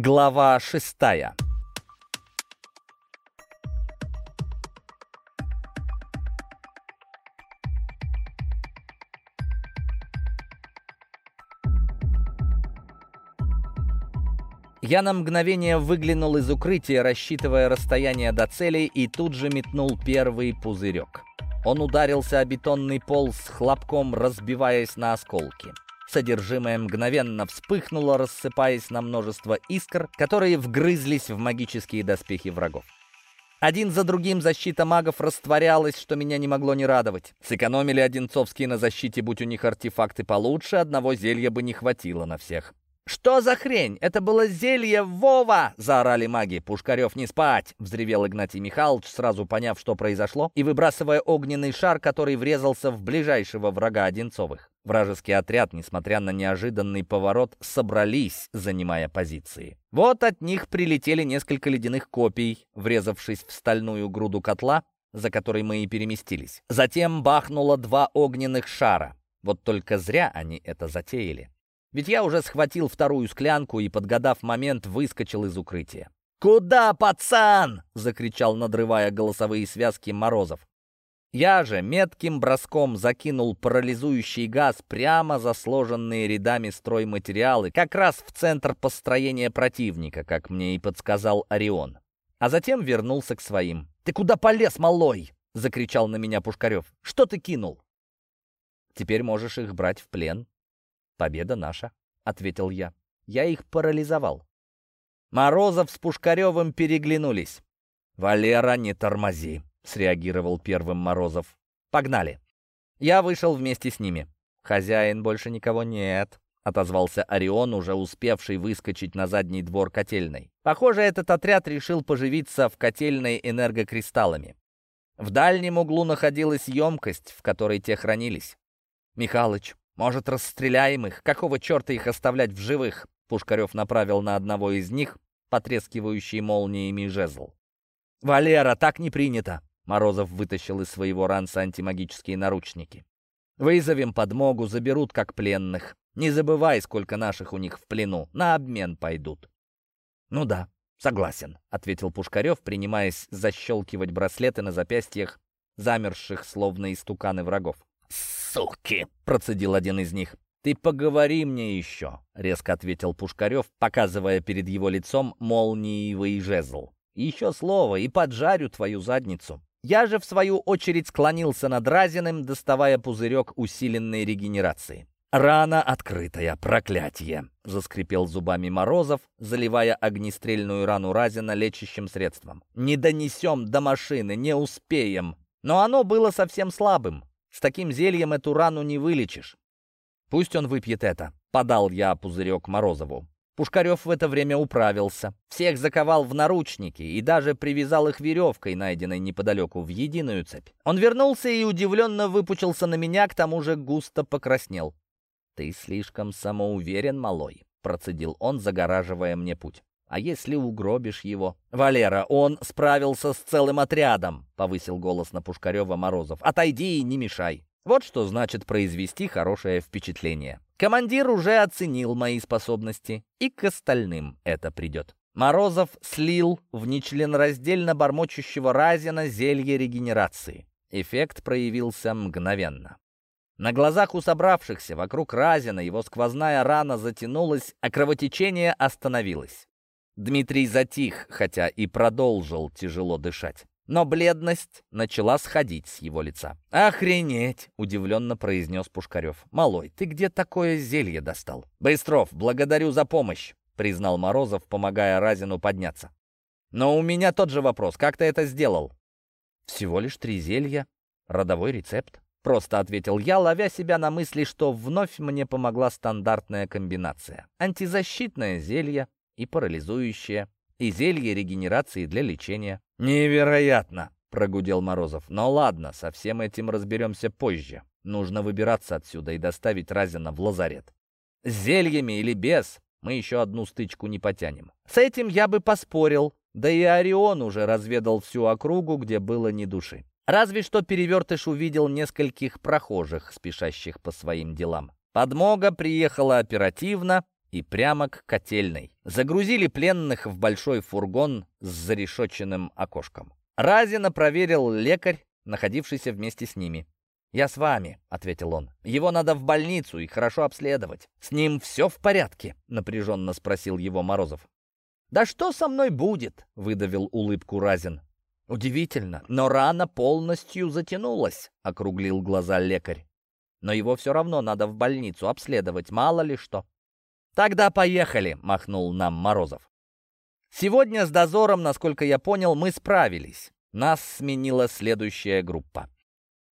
Глава шестая. Я на мгновение выглянул из укрытия, рассчитывая расстояние до цели, и тут же метнул первый пузырек. Он ударился о бетонный пол с хлопком, разбиваясь на осколки. Содержимое мгновенно вспыхнуло, рассыпаясь на множество искр, которые вгрызлись в магические доспехи врагов. Один за другим защита магов растворялась, что меня не могло не радовать. Сэкономили Одинцовские на защите, будь у них артефакты получше, одного зелья бы не хватило на всех. «Что за хрень? Это было зелье Вова!» — заорали маги. «Пушкарев, не спать!» — взревел Игнатий Михайлович, сразу поняв, что произошло, и выбрасывая огненный шар, который врезался в ближайшего врага Одинцовых. Вражеский отряд, несмотря на неожиданный поворот, собрались, занимая позиции. Вот от них прилетели несколько ледяных копий, врезавшись в стальную груду котла, за которой мы и переместились. Затем бахнуло два огненных шара. Вот только зря они это затеяли. Ведь я уже схватил вторую склянку и, подгадав момент, выскочил из укрытия. «Куда, пацан?» — закричал, надрывая голосовые связки Морозов. Я же метким броском закинул парализующий газ прямо за сложенные рядами стройматериалы, как раз в центр построения противника, как мне и подсказал Орион. А затем вернулся к своим. «Ты куда полез, малой?» — закричал на меня Пушкарев. «Что ты кинул?» «Теперь можешь их брать в плен», «Победа наша», — ответил я. «Я их парализовал». Морозов с Пушкаревым переглянулись. «Валера, не тормози», — среагировал первым Морозов. «Погнали». Я вышел вместе с ними. «Хозяин, больше никого нет», — отозвался Орион, уже успевший выскочить на задний двор котельной. Похоже, этот отряд решил поживиться в котельной энергокристаллами. В дальнем углу находилась емкость, в которой те хранились. «Михалыч, может, расстреляем их? Какого черта их оставлять в живых?» Пушкарев направил на одного из них потрескивающий молниями жезл. «Валера, так не принято!» Морозов вытащил из своего ранца антимагические наручники. «Вызовем подмогу, заберут как пленных. Не забывай, сколько наших у них в плену. На обмен пойдут». «Ну да, согласен», — ответил Пушкарев, принимаясь защелкивать браслеты на запястьях, замерших, словно истуканы врагов суки!» — процедил один из них. «Ты поговори мне еще», — резко ответил Пушкарев, показывая перед его лицом молниевый жезл. «Еще слово, и поджарю твою задницу». Я же, в свою очередь, склонился над Разиным, доставая пузырек усиленной регенерации. «Рана открытая, проклятие!» — заскрипел зубами Морозов, заливая огнестрельную рану Разина лечащим средством. «Не донесем до машины, не успеем!» Но оно было совсем слабым. С таким зельем эту рану не вылечишь. Пусть он выпьет это. Подал я пузырек Морозову. Пушкарев в это время управился. Всех заковал в наручники и даже привязал их веревкой, найденной неподалеку, в единую цепь. Он вернулся и удивленно выпучился на меня, к тому же густо покраснел. «Ты слишком самоуверен, малой», — процедил он, загораживая мне путь. А если угробишь его? Валера, он справился с целым отрядом, повысил голос на Пушкарева Морозов. Отойди и не мешай. Вот что значит произвести хорошее впечатление. Командир уже оценил мои способности, и к остальным это придет. Морозов слил в нечленораздельно бормочущего Разина зелье регенерации. Эффект проявился мгновенно. На глазах у собравшихся вокруг Разина его сквозная рана затянулась, а кровотечение остановилось. Дмитрий затих, хотя и продолжил тяжело дышать. Но бледность начала сходить с его лица. «Охренеть!» — удивленно произнес Пушкарев. «Малой, ты где такое зелье достал?» «Быстров, благодарю за помощь!» — признал Морозов, помогая Разину подняться. «Но у меня тот же вопрос. Как ты это сделал?» «Всего лишь три зелья. Родовой рецепт», — просто ответил я, ловя себя на мысли, что вновь мне помогла стандартная комбинация. Антизащитное зелье, и парализующее, и зелье регенерации для лечения. «Невероятно!» — прогудел Морозов. «Но ладно, со всем этим разберемся позже. Нужно выбираться отсюда и доставить Разина в лазарет. С зельями или без, мы еще одну стычку не потянем. С этим я бы поспорил, да и Орион уже разведал всю округу, где было ни души. Разве что перевертыш увидел нескольких прохожих, спешащих по своим делам. Подмога приехала оперативно, и прямо к котельной. Загрузили пленных в большой фургон с зарешоченным окошком. Разина проверил лекарь, находившийся вместе с ними. «Я с вами», — ответил он. «Его надо в больницу и хорошо обследовать». «С ним все в порядке?» — напряженно спросил его Морозов. «Да что со мной будет?» — выдавил улыбку Разин. «Удивительно, но рана полностью затянулась», — округлил глаза лекарь. «Но его все равно надо в больницу обследовать, мало ли что». «Тогда поехали», — махнул нам Морозов. Сегодня с дозором, насколько я понял, мы справились. Нас сменила следующая группа.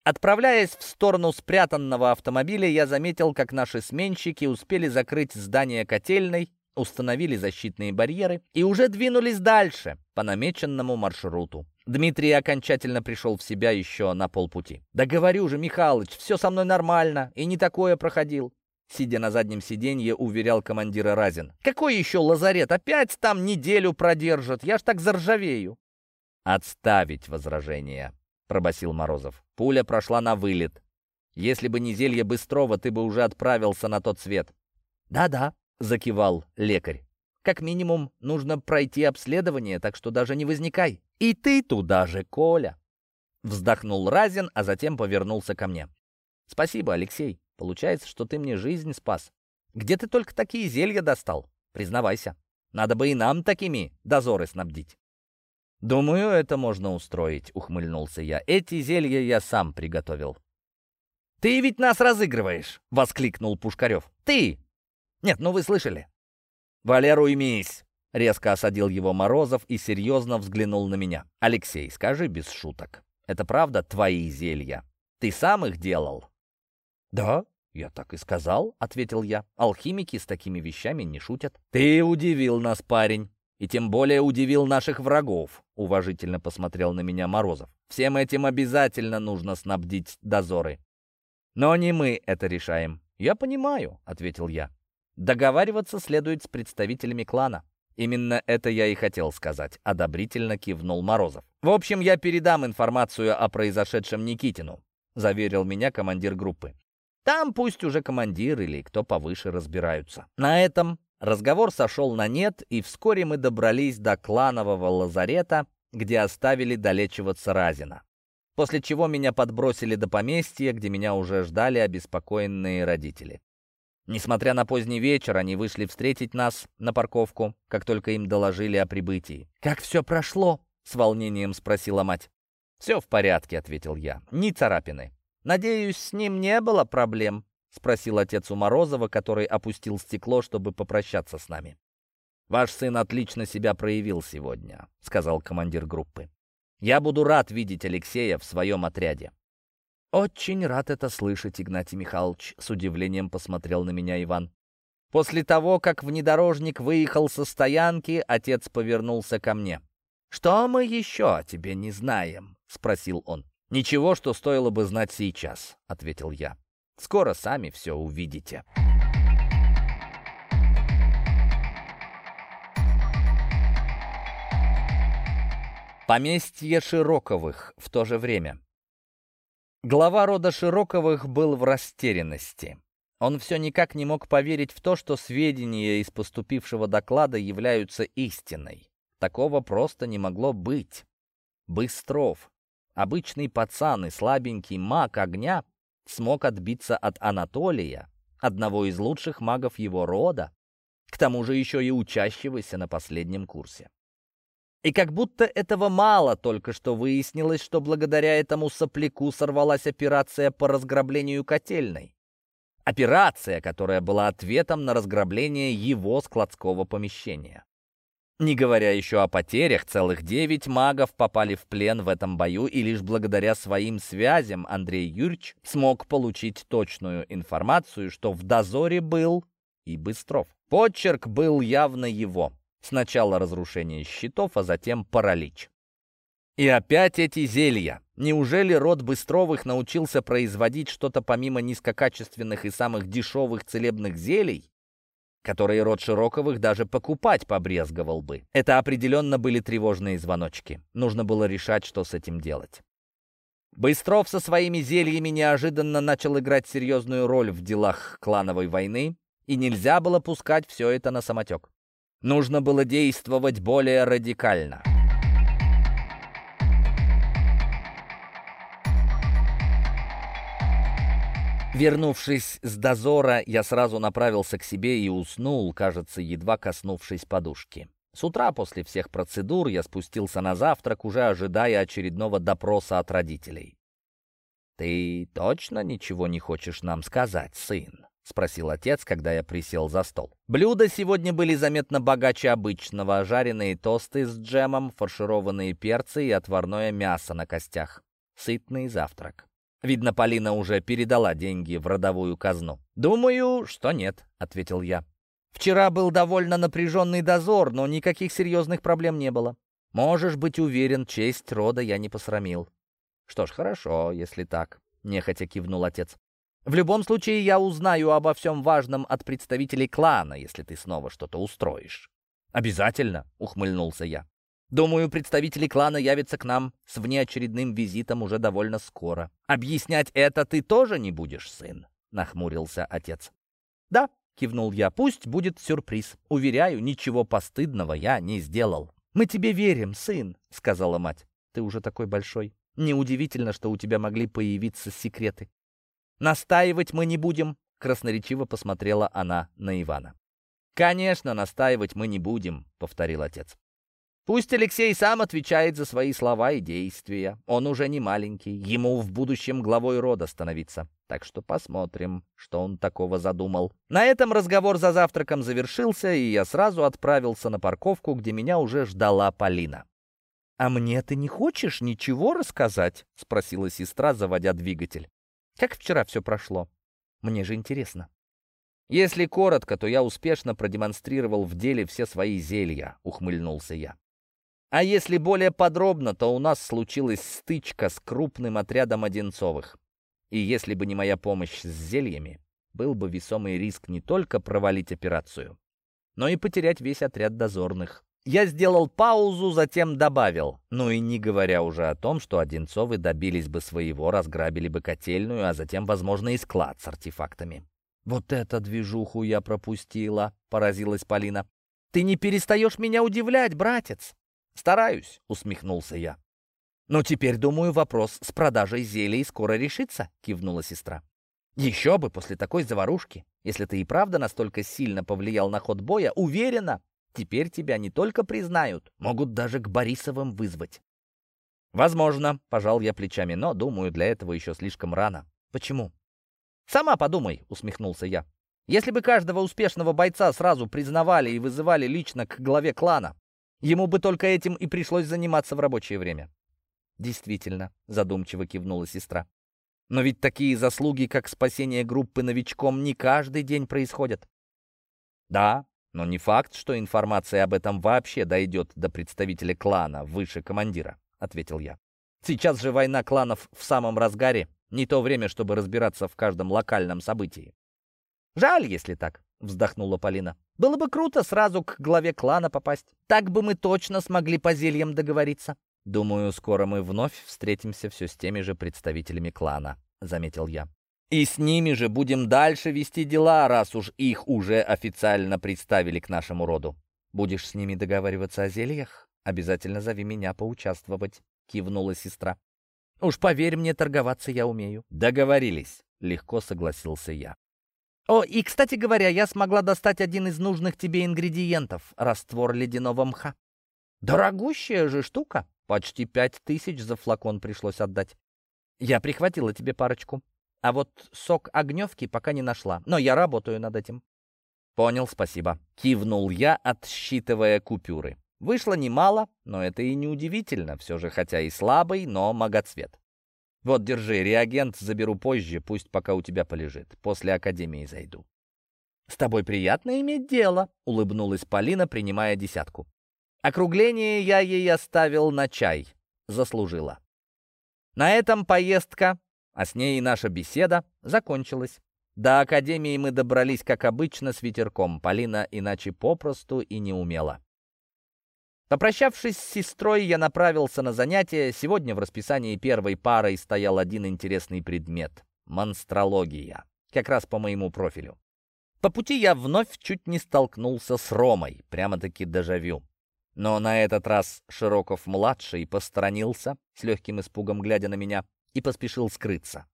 Отправляясь в сторону спрятанного автомобиля, я заметил, как наши сменщики успели закрыть здание котельной, установили защитные барьеры и уже двинулись дальше по намеченному маршруту. Дмитрий окончательно пришел в себя еще на полпути. «Да говорю же, Михалыч, все со мной нормально, и не такое проходил». Сидя на заднем сиденье, уверял командира Разин. «Какой еще лазарет? Опять там неделю продержат? Я ж так заржавею». «Отставить возражение», — пробасил Морозов. «Пуля прошла на вылет. Если бы не зелье Быстрова, ты бы уже отправился на тот свет». «Да-да», — закивал лекарь. «Как минимум, нужно пройти обследование, так что даже не возникай. И ты туда же, Коля!» Вздохнул Разин, а затем повернулся ко мне. «Спасибо, Алексей. Получается, что ты мне жизнь спас. Где ты только такие зелья достал? Признавайся. Надо бы и нам такими дозоры снабдить». «Думаю, это можно устроить», — ухмыльнулся я. «Эти зелья я сам приготовил». «Ты ведь нас разыгрываешь!» — воскликнул Пушкарев. «Ты!» «Нет, ну вы слышали?» «Валер, уймись!» — резко осадил его Морозов и серьезно взглянул на меня. «Алексей, скажи без шуток. Это правда твои зелья? Ты сам их делал?» «Да, я так и сказал», — ответил я. «Алхимики с такими вещами не шутят». «Ты удивил нас, парень, и тем более удивил наших врагов», — уважительно посмотрел на меня Морозов. «Всем этим обязательно нужно снабдить дозоры». «Но не мы это решаем». «Я понимаю», — ответил я. «Договариваться следует с представителями клана». «Именно это я и хотел сказать», — одобрительно кивнул Морозов. «В общем, я передам информацию о произошедшем Никитину», — заверил меня командир группы. Там пусть уже командир или кто повыше разбираются. На этом разговор сошел на нет, и вскоре мы добрались до кланового лазарета, где оставили долечиваться Разина. После чего меня подбросили до поместья, где меня уже ждали обеспокоенные родители. Несмотря на поздний вечер, они вышли встретить нас на парковку, как только им доложили о прибытии. «Как все прошло?» — с волнением спросила мать. «Все в порядке», — ответил я. «Ни царапины. «Надеюсь, с ним не было проблем?» — спросил отец у Морозова, который опустил стекло, чтобы попрощаться с нами. «Ваш сын отлично себя проявил сегодня», — сказал командир группы. «Я буду рад видеть Алексея в своем отряде». «Очень рад это слышать, Игнатий Михайлович», — с удивлением посмотрел на меня Иван. После того, как внедорожник выехал со стоянки, отец повернулся ко мне. «Что мы еще о тебе не знаем?» — спросил он. «Ничего, что стоило бы знать сейчас», — ответил я. «Скоро сами все увидите». Поместье Широковых в то же время. Глава рода Широковых был в растерянности. Он все никак не мог поверить в то, что сведения из поступившего доклада являются истиной. Такого просто не могло быть. Быстров, Обычный пацан и слабенький маг огня смог отбиться от Анатолия, одного из лучших магов его рода, к тому же еще и учащегося на последнем курсе. И как будто этого мало, только что выяснилось, что благодаря этому сопляку сорвалась операция по разграблению котельной. Операция, которая была ответом на разграбление его складского помещения. Не говоря еще о потерях, целых девять магов попали в плен в этом бою, и лишь благодаря своим связям Андрей Юрьевич смог получить точную информацию, что в дозоре был и Быстров. Почерк был явно его. Сначала разрушение щитов, а затем паралич. И опять эти зелья. Неужели род Быстровых научился производить что-то помимо низкокачественных и самых дешевых целебных зелий? Которые род Широковых даже покупать побрезговал бы. Это определенно были тревожные звоночки. Нужно было решать, что с этим делать. Быстров со своими зельями неожиданно начал играть серьезную роль в делах клановой войны, и нельзя было пускать все это на самотек. Нужно было действовать более радикально. Вернувшись с дозора, я сразу направился к себе и уснул, кажется, едва коснувшись подушки. С утра после всех процедур я спустился на завтрак, уже ожидая очередного допроса от родителей. «Ты точно ничего не хочешь нам сказать, сын?» — спросил отец, когда я присел за стол. Блюда сегодня были заметно богаче обычного. Жареные тосты с джемом, фаршированные перцы и отварное мясо на костях. Сытный завтрак. Видно, Полина уже передала деньги в родовую казну. «Думаю, что нет», — ответил я. «Вчера был довольно напряженный дозор, но никаких серьезных проблем не было. Можешь быть уверен, честь рода я не посрамил». «Что ж, хорошо, если так», — нехотя кивнул отец. «В любом случае, я узнаю обо всем важном от представителей клана, если ты снова что-то устроишь». «Обязательно», — ухмыльнулся я. Думаю, представители клана явятся к нам с внеочередным визитом уже довольно скоро. Объяснять это ты тоже не будешь, сын?» — нахмурился отец. «Да», — кивнул я, — «пусть будет сюрприз. Уверяю, ничего постыдного я не сделал». «Мы тебе верим, сын», — сказала мать. «Ты уже такой большой. Неудивительно, что у тебя могли появиться секреты». «Настаивать мы не будем», — красноречиво посмотрела она на Ивана. «Конечно, настаивать мы не будем», — повторил отец. Пусть Алексей сам отвечает за свои слова и действия. Он уже не маленький, ему в будущем главой рода становиться. Так что посмотрим, что он такого задумал. На этом разговор за завтраком завершился, и я сразу отправился на парковку, где меня уже ждала Полина. «А мне ты не хочешь ничего рассказать?» — спросила сестра, заводя двигатель. «Как вчера все прошло? Мне же интересно». «Если коротко, то я успешно продемонстрировал в деле все свои зелья», — ухмыльнулся я. А если более подробно, то у нас случилась стычка с крупным отрядом Одинцовых. И если бы не моя помощь с зельями, был бы весомый риск не только провалить операцию, но и потерять весь отряд дозорных. Я сделал паузу, затем добавил, ну и не говоря уже о том, что Одинцовы добились бы своего, разграбили бы котельную, а затем, возможно, и склад с артефактами. «Вот это движуху я пропустила», — поразилась Полина. «Ты не перестаешь меня удивлять, братец!» «Стараюсь», — усмехнулся я. «Но теперь, думаю, вопрос с продажей зелий скоро решится», — кивнула сестра. «Еще бы после такой заварушки. Если ты и правда настолько сильно повлиял на ход боя, уверена, теперь тебя не только признают, могут даже к Борисовым вызвать». «Возможно», — пожал я плечами, но, думаю, для этого еще слишком рано. «Почему?» «Сама подумай», — усмехнулся я. «Если бы каждого успешного бойца сразу признавали и вызывали лично к главе клана, Ему бы только этим и пришлось заниматься в рабочее время. Действительно, задумчиво кивнула сестра. Но ведь такие заслуги, как спасение группы новичком, не каждый день происходят. Да, но не факт, что информация об этом вообще дойдет до представителя клана выше командира, ответил я. Сейчас же война кланов в самом разгаре, не то время, чтобы разбираться в каждом локальном событии. Жаль, если так, вздохнула Полина. Было бы круто сразу к главе клана попасть. Так бы мы точно смогли по зельям договориться. Думаю, скоро мы вновь встретимся все с теми же представителями клана, заметил я. И с ними же будем дальше вести дела, раз уж их уже официально представили к нашему роду. Будешь с ними договариваться о зельях? Обязательно зови меня поучаствовать, кивнула сестра. Уж поверь мне, торговаться я умею. Договорились, легко согласился я. О, и, кстати говоря, я смогла достать один из нужных тебе ингредиентов — раствор ледяного мха. Дорогущая же штука. Почти пять тысяч за флакон пришлось отдать. Я прихватила тебе парочку. А вот сок огневки пока не нашла, но я работаю над этим. Понял, спасибо. Кивнул я, отсчитывая купюры. Вышло немало, но это и не удивительно, все же хотя и слабый, но магоцвет. Вот, держи, реагент заберу позже, пусть пока у тебя полежит. После академии зайду. «С тобой приятно иметь дело», — улыбнулась Полина, принимая десятку. Округление я ей оставил на чай. Заслужила. На этом поездка, а с ней и наша беседа, закончилась. До академии мы добрались, как обычно, с ветерком. Полина иначе попросту и не умела. Попрощавшись с сестрой, я направился на занятия. Сегодня в расписании первой парой стоял один интересный предмет — монстрология, как раз по моему профилю. По пути я вновь чуть не столкнулся с Ромой, прямо-таки дежавю. Но на этот раз Широков-младший посторонился, с легким испугом глядя на меня, и поспешил скрыться.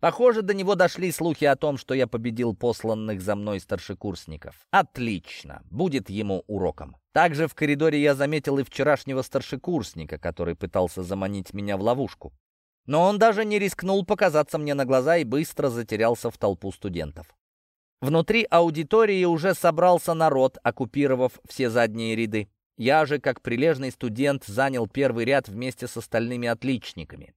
Похоже, до него дошли слухи о том, что я победил посланных за мной старшекурсников. Отлично, будет ему уроком. Также в коридоре я заметил и вчерашнего старшекурсника, который пытался заманить меня в ловушку. Но он даже не рискнул показаться мне на глаза и быстро затерялся в толпу студентов. Внутри аудитории уже собрался народ, оккупировав все задние ряды. Я же, как прилежный студент, занял первый ряд вместе с остальными отличниками.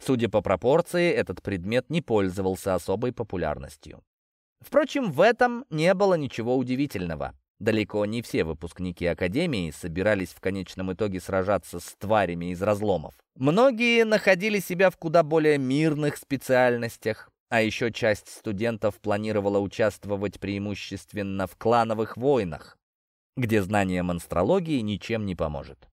Судя по пропорции, этот предмет не пользовался особой популярностью. Впрочем, в этом не было ничего удивительного. Далеко не все выпускники Академии собирались в конечном итоге сражаться с тварями из разломов. Многие находили себя в куда более мирных специальностях, а еще часть студентов планировала участвовать преимущественно в клановых войнах, где знание монстрологии ничем не поможет.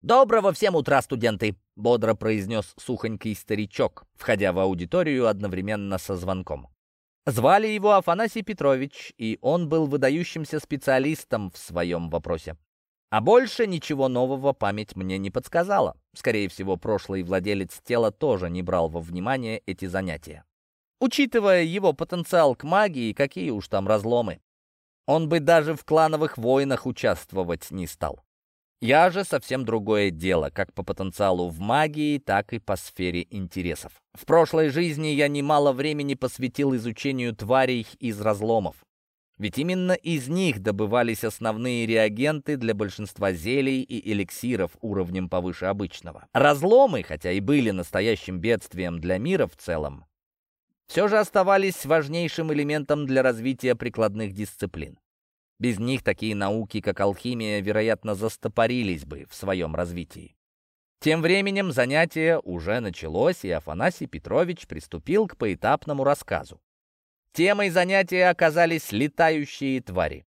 «Доброго всем утра, студенты!» — бодро произнес сухонький старичок, входя в аудиторию одновременно со звонком. Звали его Афанасий Петрович, и он был выдающимся специалистом в своем вопросе. А больше ничего нового память мне не подсказала. Скорее всего, прошлый владелец тела тоже не брал во внимание эти занятия. Учитывая его потенциал к магии, какие уж там разломы. Он бы даже в клановых войнах участвовать не стал. Я же совсем другое дело, как по потенциалу в магии, так и по сфере интересов. В прошлой жизни я немало времени посвятил изучению тварей из разломов. Ведь именно из них добывались основные реагенты для большинства зелий и эликсиров уровнем повыше обычного. Разломы, хотя и были настоящим бедствием для мира в целом, все же оставались важнейшим элементом для развития прикладных дисциплин. Без них такие науки, как алхимия, вероятно, застопорились бы в своем развитии. Тем временем занятие уже началось, и Афанасий Петрович приступил к поэтапному рассказу. Темой занятия оказались летающие твари.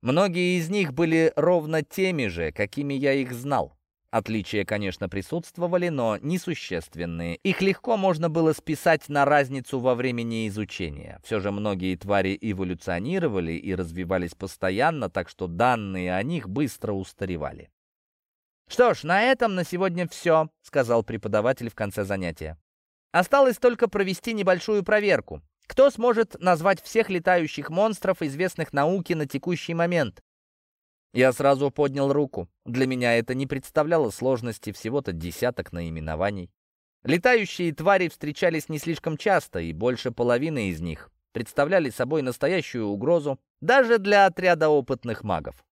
Многие из них были ровно теми же, какими я их знал. Отличия, конечно, присутствовали, но несущественные. Их легко можно было списать на разницу во времени изучения. Все же многие твари эволюционировали и развивались постоянно, так что данные о них быстро устаревали. «Что ж, на этом на сегодня все», — сказал преподаватель в конце занятия. «Осталось только провести небольшую проверку. Кто сможет назвать всех летающих монстров, известных науке на текущий момент? Я сразу поднял руку. Для меня это не представляло сложности, всего-то десяток наименований. Летающие твари встречались не слишком часто, и больше половины из них представляли собой настоящую угрозу даже для отряда опытных магов.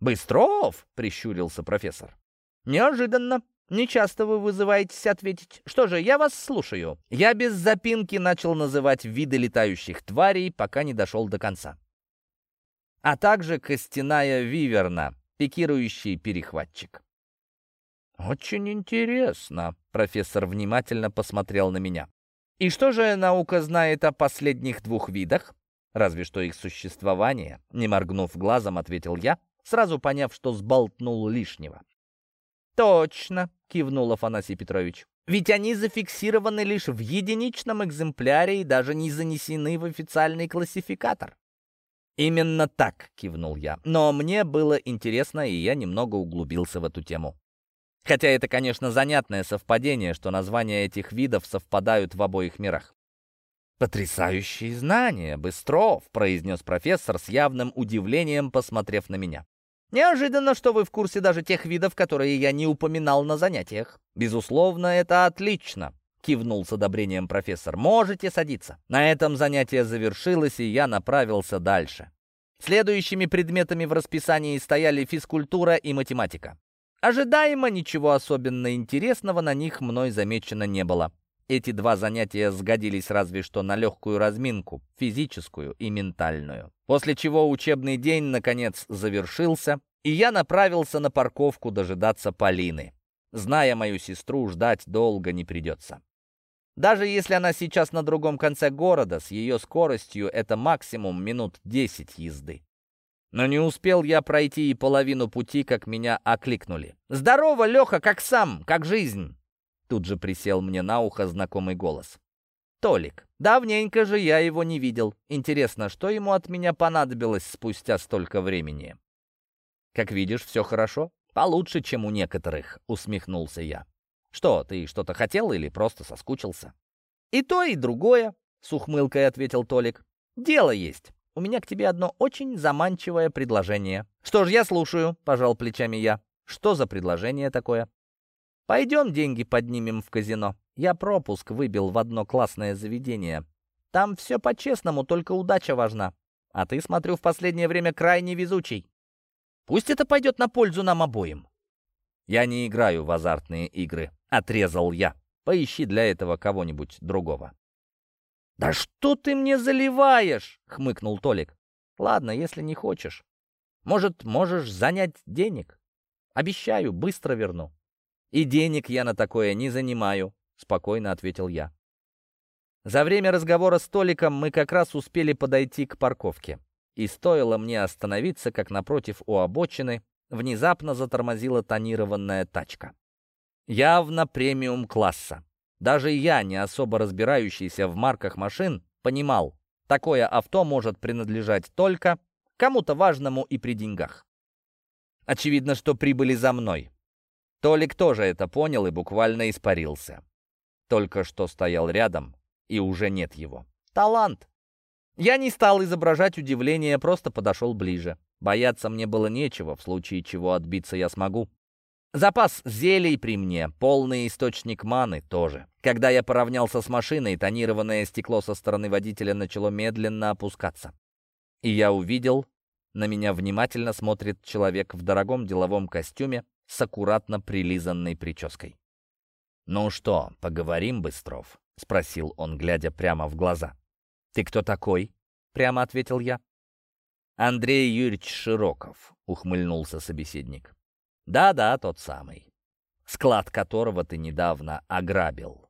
«Быстров!» — прищурился профессор. «Неожиданно. Не часто вы вызываетесь ответить. Что же, я вас слушаю». Я без запинки начал называть виды летающих тварей, пока не дошел до конца а также костяная виверна, пикирующий перехватчик. «Очень интересно», — профессор внимательно посмотрел на меня. «И что же наука знает о последних двух видах?» «Разве что их существование», — не моргнув глазом, ответил я, сразу поняв, что сболтнул лишнего. «Точно», — кивнул Афанасий Петрович. «Ведь они зафиксированы лишь в единичном экземпляре и даже не занесены в официальный классификатор. «Именно так», — кивнул я. «Но мне было интересно, и я немного углубился в эту тему. Хотя это, конечно, занятное совпадение, что названия этих видов совпадают в обоих мирах. «Потрясающие знания, Быстров!» — произнес профессор с явным удивлением, посмотрев на меня. «Неожиданно, что вы в курсе даже тех видов, которые я не упоминал на занятиях. Безусловно, это отлично. — кивнул с одобрением профессор. «Можете садиться». На этом занятие завершилось, и я направился дальше. Следующими предметами в расписании стояли физкультура и математика. Ожидаемо ничего особенно интересного на них мной замечено не было. Эти два занятия сгодились разве что на легкую разминку, физическую и ментальную. После чего учебный день, наконец, завершился, и я направился на парковку дожидаться Полины. Зная мою сестру, ждать долго не придется. Даже если она сейчас на другом конце города, с ее скоростью это максимум минут 10 езды. Но не успел я пройти и половину пути, как меня окликнули. «Здорово, Леха, как сам, как жизнь?» Тут же присел мне на ухо знакомый голос. Толик. Давненько же я его не видел. Интересно, что ему от меня понадобилось спустя столько времени? Как видишь, все хорошо. Получше, чем у некоторых, усмехнулся я. Что, ты что-то хотел или просто соскучился? И то, и другое, с ухмылкой ответил Толик. Дело есть. У меня к тебе одно очень заманчивое предложение. Что ж, я слушаю, пожал плечами я. Что за предложение такое? Пойдем деньги поднимем в казино. Я пропуск выбил в одно классное заведение. Там все по-честному, только удача важна. А ты, смотрю, в последнее время крайне везучий. Пусть это пойдет на пользу нам обоим. Я не играю в азартные игры, отрезал я. Поищи для этого кого-нибудь другого. «Да что ты мне заливаешь?» — хмыкнул Толик. «Ладно, если не хочешь. Может, можешь занять денег? Обещаю, быстро верну». «И денег я на такое не занимаю», — спокойно ответил я. За время разговора с Толиком мы как раз успели подойти к парковке. И стоило мне остановиться, как напротив у обочины внезапно затормозила тонированная тачка. Явно премиум-класса. Даже я, не особо разбирающийся в марках машин, понимал, такое авто может принадлежать только кому-то важному и при деньгах. Очевидно, что прибыли за мной. Толик тоже это понял и буквально испарился. Только что стоял рядом, и уже нет его. Талант. Я не стал изображать удивление, просто подошел ближе. Бояться мне было нечего, в случае чего отбиться я смогу. Запас зелий при мне, полный источник маны тоже. Когда я поравнялся с машиной, тонированное стекло со стороны водителя начало медленно опускаться. И я увидел, на меня внимательно смотрит человек в дорогом деловом костюме с аккуратно прилизанной прической. «Ну что, поговорим, Быстров?» — спросил он, глядя прямо в глаза. «Ты кто такой?» — прямо ответил я. «Андрей Юрьевич Широков», — ухмыльнулся собеседник. «Да-да, тот самый, склад которого ты недавно ограбил».